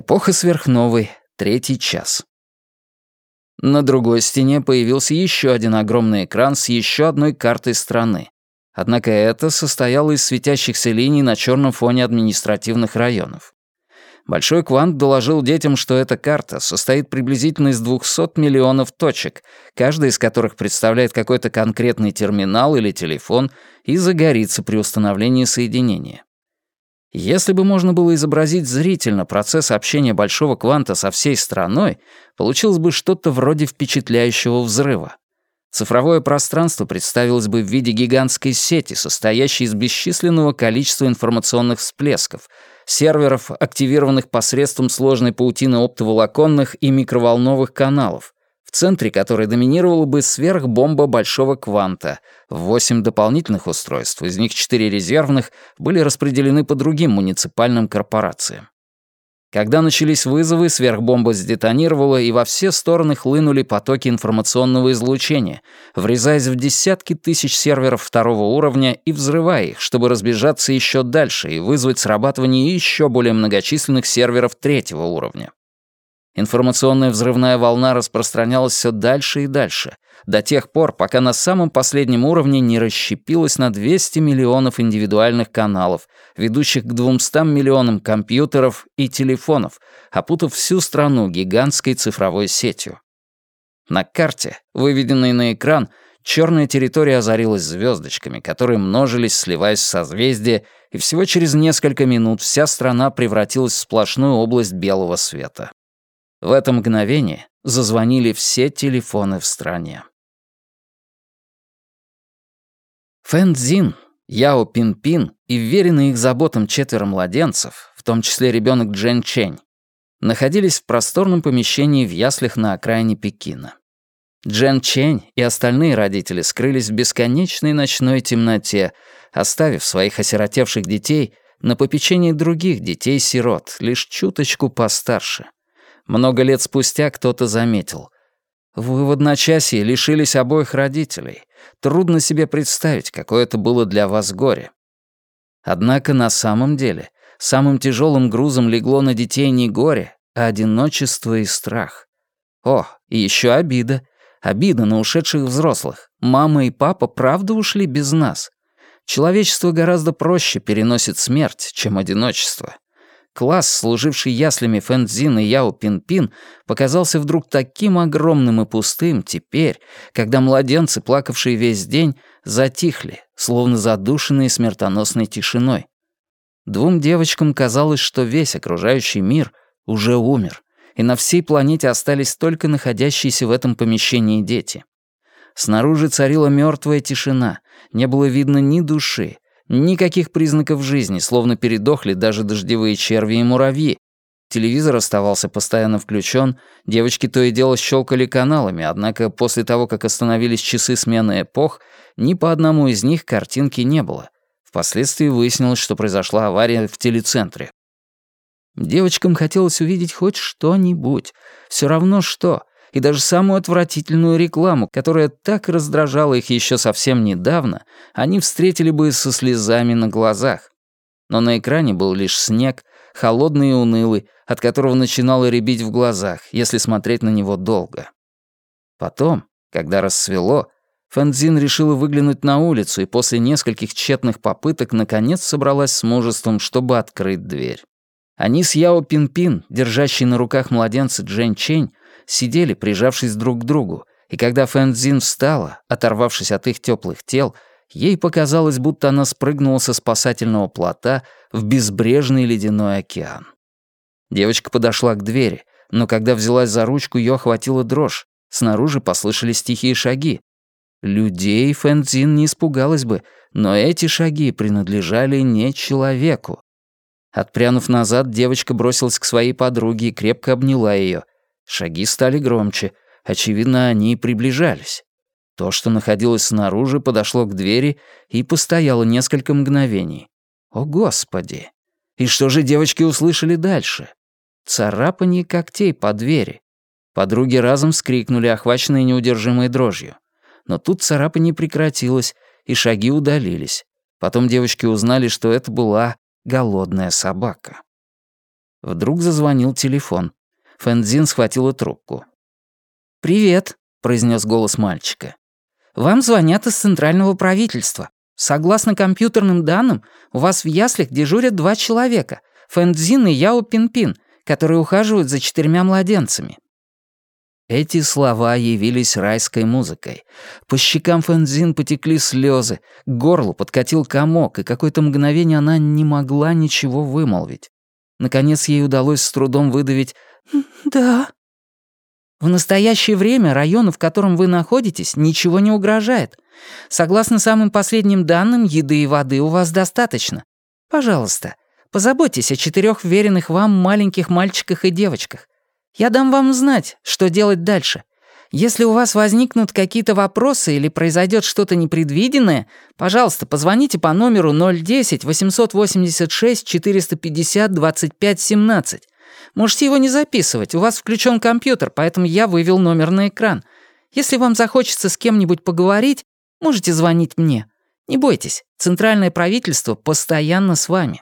Эпоха сверхновой, третий час. На другой стене появился еще один огромный экран с еще одной картой страны. Однако это состояло из светящихся линий на черном фоне административных районов. Большой Квант доложил детям, что эта карта состоит приблизительно из 200 миллионов точек, каждая из которых представляет какой-то конкретный терминал или телефон и загорится при установлении соединения. Если бы можно было изобразить зрительно процесс общения большого кванта со всей страной, получилось бы что-то вроде впечатляющего взрыва. Цифровое пространство представилось бы в виде гигантской сети, состоящей из бесчисленного количества информационных всплесков, серверов, активированных посредством сложной паутины оптоволоконных и микроволновых каналов, в центре которой доминировала бы сверхбомба большого кванта. Восемь дополнительных устройств, из них четыре резервных, были распределены по другим муниципальным корпорациям. Когда начались вызовы, сверхбомба сдетонировала, и во все стороны хлынули потоки информационного излучения, врезаясь в десятки тысяч серверов второго уровня и взрывая их, чтобы разбежаться еще дальше и вызвать срабатывание еще более многочисленных серверов третьего уровня. Информационная взрывная волна распространялась все дальше и дальше, до тех пор, пока на самом последнем уровне не расщепилась на 200 миллионов индивидуальных каналов, ведущих к 200 миллионам компьютеров и телефонов, опутав всю страну гигантской цифровой сетью. На карте, выведенной на экран, черная территория озарилась звездочками, которые множились, сливаясь в созвездие, и всего через несколько минут вся страна превратилась в сплошную область белого света. В это мгновение зазвонили все телефоны в стране. Фэн Цзин, Яо Пин Пин и вверенные их заботам четверо младенцев, в том числе ребенок Джен Чень, находились в просторном помещении в яслях на окраине Пекина. Джен Чень и остальные родители скрылись в бесконечной ночной темноте, оставив своих осиротевших детей на попечении других детей-сирот, лишь чуточку постарше — много лет спустя кто-то заметил. Вы в одночасье лишились обоих родителей. Трудно себе представить, какое это было для вас горе. Однако на самом деле самым тяжелым грузом легло на детей не горе, а одиночество и страх. О, и еще обида. Обида на ушедших взрослых. Мама и папа правда ушли без нас. Человечество гораздо проще переносит смерть, чем одиночество. Класс, служивший яслями Фэнцзин и Яо Пин-Пин, показался вдруг таким огромным и пустым теперь, когда младенцы, плакавшие весь день, затихли, словно задушенные смертоносной тишиной. Двум девочкам казалось, что весь окружающий мир уже умер, и на всей планете остались только находящиеся в этом помещении дети. Снаружи царила мертвая тишина, не было видно ни души, Никаких признаков жизни, словно передохли даже дождевые черви и муравьи. Телевизор оставался постоянно включен, девочки то и дело щелкали каналами, однако после того, как остановились часы смены эпох, ни по одному из них картинки не было. Впоследствии выяснилось, что произошла авария в телецентре. Девочкам хотелось увидеть хоть что-нибудь, все равно что, и даже самую отвратительную рекламу, которая так раздражала их еще совсем недавно, они встретили бы со слезами на глазах. Но на экране был лишь снег, холодный и унылый, от которого начинало рябить в глазах, если смотреть на него долго. Потом, когда рассвело, Фэнзин решила выглянуть на улицу и после нескольких тщетных попыток наконец собралась с мужеством, чтобы открыть дверь. Они с Яо Пин-Пин, держащей на руках младенца Джен Чень, сидели, прижавшись друг к другу, и когда Фэнзин встала, оторвавшись от их теплых тел, ей показалось, будто она спрыгнула со спасательного плота в безбрежный ледяной океан. Девочка подошла к двери, но когда взялась за ручку, ее охватила дрожь. Снаружи послышались тихие шаги. Людей Фэнзин не испугалась бы, но эти шаги принадлежали не человеку. Отпрянув назад, девочка бросилась к своей подруге и крепко обняла ее. Шаги стали громче. Очевидно, они приближались. То, что находилось снаружи, подошло к двери и постояло несколько мгновений. О, Господи! И что же девочки услышали дальше? Царапанье когтей по двери. Подруги разом вскрикнули, охваченные неудержимой дрожью. Но тут царапанье прекратилось, и шаги удалились. Потом девочки узнали, что это была голодная собака. Вдруг зазвонил телефон. Фэнзин схватила трубку. «Привет», — произнес голос мальчика. «Вам звонят из центрального правительства. Согласно компьютерным данным, у вас в яслях дежурят два человека — Фэнзин и Яо Пинпин, которые ухаживают за четырьмя младенцами». Эти слова явились райской музыкой. По щекам Фэнзин потекли слезы, к горлу подкатил комок, и какое-то мгновение она не могла ничего вымолвить. Наконец ей удалось с трудом выдавить «Да». В настоящее время району, в котором вы находитесь, ничего не угрожает. Согласно самым последним данным, еды и воды у вас достаточно. Пожалуйста, позаботьтесь о четырех веренных вам маленьких мальчиках и девочках. Я дам вам знать, что делать дальше. Если у вас возникнут какие-то вопросы или произойдет что-то непредвиденное, пожалуйста, позвоните по номеру 010 886 450 25 17. Можете его не записывать, у вас включен компьютер, поэтому я вывел номер на экран. Если вам захочется с кем-нибудь поговорить, можете звонить мне. Не бойтесь, центральное правительство постоянно с вами.